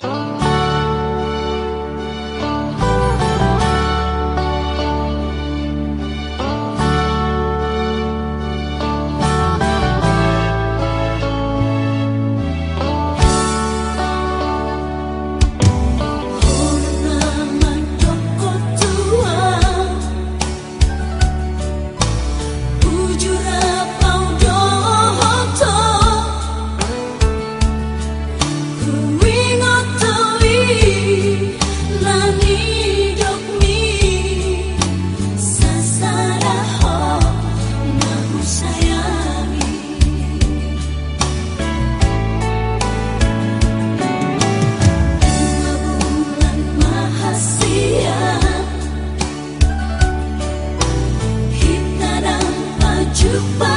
Bye. goodbye.